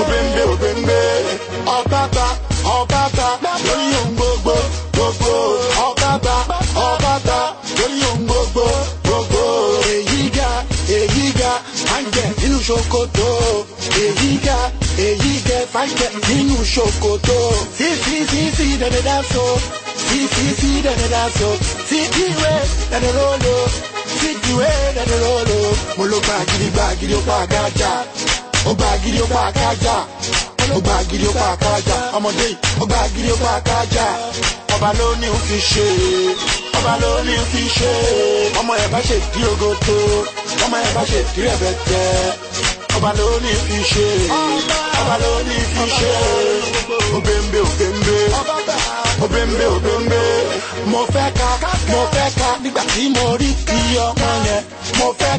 obembe obembe. Ọbaba ọbaba lórí ohun gbogbo gbogbo ọbaba ọbaba lórí ohun gbogbo gbogbo èyí ga èyí ga àǹjẹ nínú ṣòkòtò èyí ga èyí gẹ fàǹjẹ nínú ṣòkòtò sísí sísí dẹdẹ dáso sísí sí dẹdẹ dáso sídìí ìwé dẹdẹ rólò sídìí ìwé dẹdẹ rólò mo ló gba gidi ó pa àgájà ó gba gidi ó pa àgájà ó gba gidi ó pa àgájà ọmọdé ó gba gidi ó pa àgájà ọba ló ní ó fi ṣe. Ọba ló ó fi ṣe. Ọmọ yẹn bá ṣe dí ogoto. Ọmọ yẹn bá ṣe dí ẹbẹtẹ ọba ló ní fi ṣe. Ọba ló ní fi ṣe. Obembe obembe obembe obembe mo fẹ́ ka mo fẹ́ ka nígbà tí mo rí ti ọmọ yẹn mo fẹ́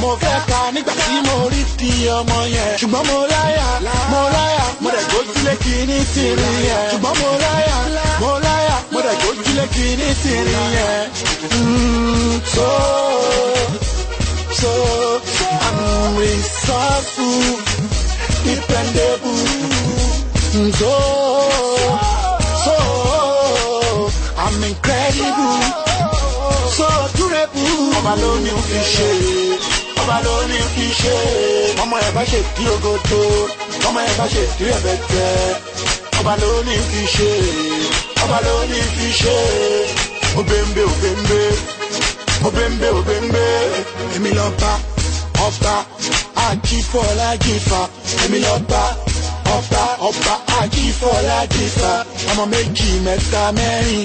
mo fẹ́ nígbà tí mo rí ti ọmọ yẹn ṣùgbọ́n mo láyà mo láyà mo dẹ̀ gbójúlé kìíní tìrì yẹn ṣùgbọ́n mo láyà mo láyà mo dẹ̀ gbójúlé kìíní tìrì yẹn. Mm, so so I'm resourceful, dependable. So, so I'm incredible, so durable. Ọba ló ní fi ṣe, ọba ló ní fi ṣe. Ọmọ ẹ̀ bá ṣe dí ogoto, ọmọ ẹ̀ bá ṣe dí ẹ̀bẹ̀tẹ̀. Ọba ló ní fi ṣe, ọba ló ní fi ṣe. Obembe obembe obembe obembe èmi lọ bá ọba ajífọlájífà èmi lọ bá ọba ọba ajífọlájífà ọmọ méjì mẹ́ta mẹ́rin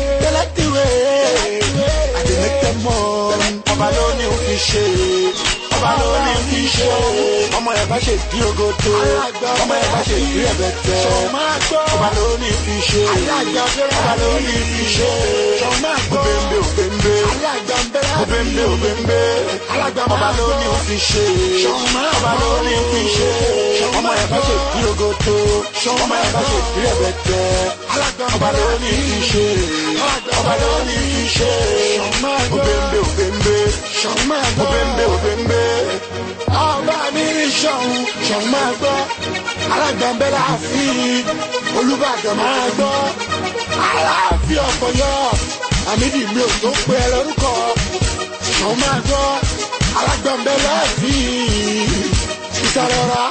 ṣe, ọba ló ní fi ṣe. Ọmọ ẹ̀ bá ṣe dí ogoto, ọmọ ẹ̀ bá ṣe dí ẹ̀bẹ̀tẹ̀. Ọba ló ní fi ṣe, ọba ló ní fi ṣe. Obembe obembe, obembe obembe. Ọba ló ní fi ṣe. Ọba ló ní fi ṣe. Ọmọ ẹ̀ bá ṣe bí ogoto ọmọ ẹ̀ bá ṣe bí ẹ̀bẹ̀tẹ̀ ọba ló ní fi ṣe. Ọba ló ní fi ṣe obembe obembe obembe obembe. Ọba mi ní sọ̀hún sọ̀hún máa gbọ́ alágbàmbẹ́ láàfin olùbàdàn máa gbọ́. Aláàfin ọ̀pọ̀yọ́ àmìdí mi ò tó pé ẹ lórúkọ sọ̀hún máa gbọ́ alágbàmbẹ́ láàfin. Ìsàlọ̀ra.